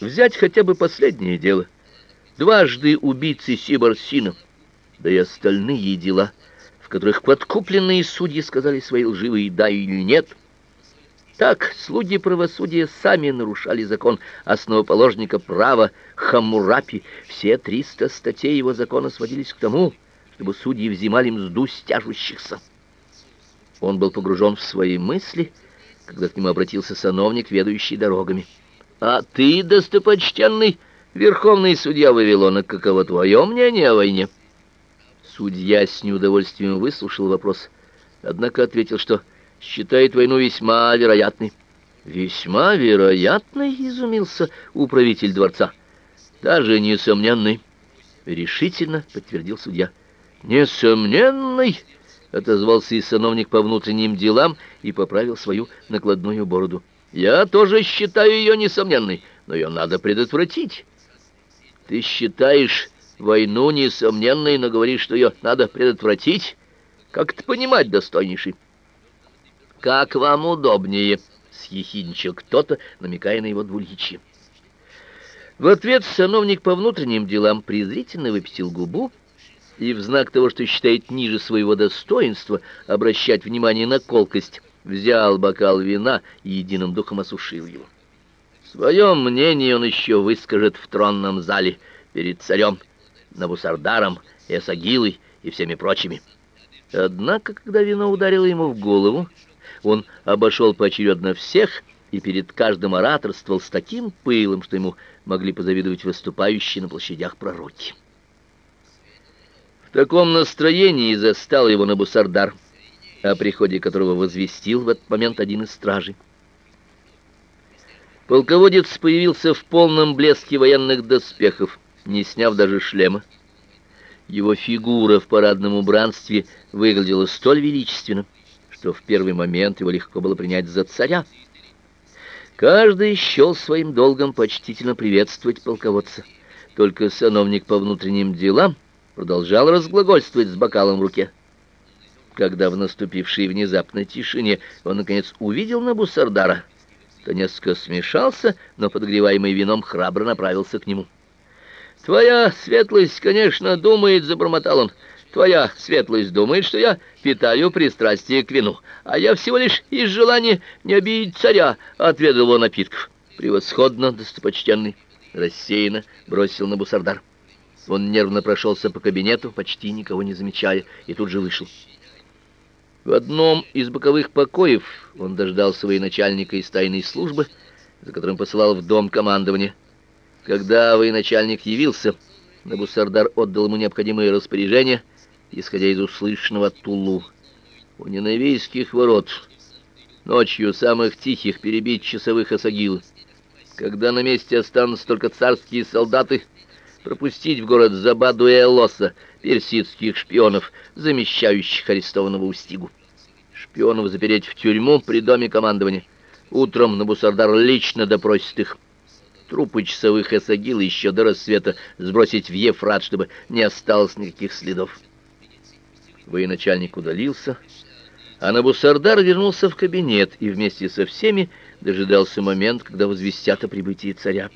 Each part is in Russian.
Взять хотя бы последнее дело. Дважды убийцы Сибарсина, да и остальные дела, в которых подкупленные судьи сказали свои лживые «да» или «нет». Так слуги правосудия сами нарушали закон основоположника права Хаммурапи. Все триста статей его закона сводились к тому, чтобы судьи взимали мзду стяжущихся. Он был погружен в свои мысли, когда к нему обратился сановник, ведущий дорогами. «А ты, достопочтенный верховный судья Вавилона, каково твое мнение о войне?» Судья с неудовольствием выслушал вопрос, однако ответил, что считает войну весьма вероятной. «Весьма вероятной?» — изумился управитель дворца. «Даже несомненной», — решительно подтвердил судья. «Несомненный!» — отозвался и сановник по внутренним делам и поправил свою накладную бороду. «Я тоже считаю ее несомненной, но ее надо предотвратить». «Ты считаешь войну несомненной, но говоришь, что ее надо предотвратить? Как это понимать, достойнейший?» «Как вам удобнее», — съехидничал кто-то, намекая на его двуличие. В ответ сановник по внутренним делам презрительно выпятил губу, и в знак того, что считает ниже своего достоинства обращать внимание на колкость, взял бокал вина и единым духом осушил его. Свое мнение он еще выскажет в тронном зале перед царем, Набусардаром, Эсагилой и всеми прочими. Однако, когда вино ударило ему в голову, он обошел поочередно всех и перед каждым ораторствовал с таким пылом, что ему могли позавидовать выступающие на площадях пророки. В таком настроении застал его Набусардар, о приходе которого возвестил в этот момент один из стражей. Полководец появился в полном блеске военных доспехов, не сняв даже шлема. Его фигура в парадном убранстве выглядела столь величественно, что в первый момент его легко было принять за царя. Каждый счел своим долгом почтительно приветствовать полководца. Только сановник по внутренним делам — продолжал разглагольствовать с бокалом в руке. Когда в наступившей внезапной тишине он, наконец, увидел Набусардара, то несколько смешался, но, подогреваемый вином, храбро направился к нему. «Твоя светлость, конечно, думает, — забормотал он, — твоя светлость думает, что я питаю пристрастие к вину, а я всего лишь из желания не обидеть царя отведал его напитков. Превосходно, достопочтенный!» — рассеянно бросил Набусардар. Он нервно прошелся по кабинету, почти никого не замечая, и тут же вышел. В одном из боковых покоев он дождался своего начальника из тайной службы, за которым посылал в дом командования. Когда военачальник явился, Набусардар отдал ему необходимые распоряжения, исходя из услышанного Тулу. У ненавийских ворот ночью самых тихих перебить часовых осагил. Когда на месте останутся только царские солдаты — пропустить в город Забаду и Элоса, персидских шпионов, замещающих арестованного Устигу. Шпионов запереть в тюрьму при доме командования. Утром Набусардар лично допросит их. Трупы часовых эсагил еще до рассвета сбросить в Ефрат, чтобы не осталось никаких следов. Военачальник удалился, а Набусардар вернулся в кабинет и вместе со всеми дожидался момент, когда возвестят о прибытии царя.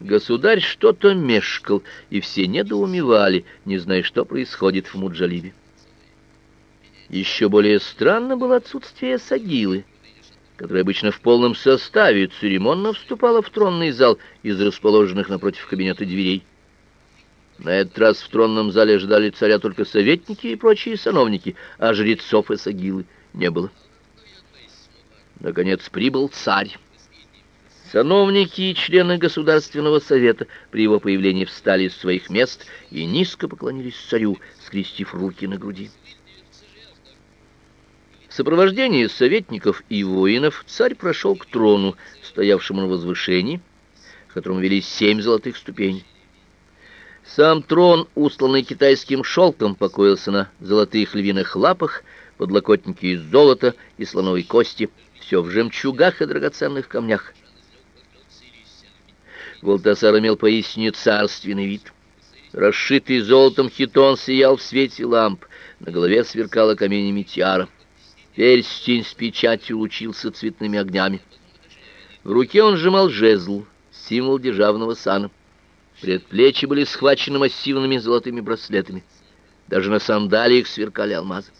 Государь что-то мешкал, и все недоумевали, не зная, что происходит в Муджалибе. Еще более странно было отсутствие Сагилы, которая обычно в полном составе церемонно вступала в тронный зал из расположенных напротив кабинета дверей. На этот раз в тронном зале ждали царя только советники и прочие сановники, а жрецов и Сагилы не было. Наконец прибыл царь. Сановники и члены Государственного совета при его появлении встали с своих мест и низко поклонились царю, скрестив руки на груди. В сопровождении советников и воинов царь прошел к трону, стоявшему на возвышении, к которому вели семь золотых ступеней. Сам трон, устланный китайским шелком, покоился на золотых львиных лапах, подлокотники из золота и слоновой кости, все в жемчугах и драгоценных камнях. Валтасар имел поистине царственный вид. Расшитый золотом хитон сиял в свете ламп, на голове сверкала каменями тиара. Перстень с печатью лучился цветными огнями. В руке он сжимал жезл символ державного сана. Предплечья были схвачены массивными золотыми браслетами. Даже на сандалиях сверкали алмазы.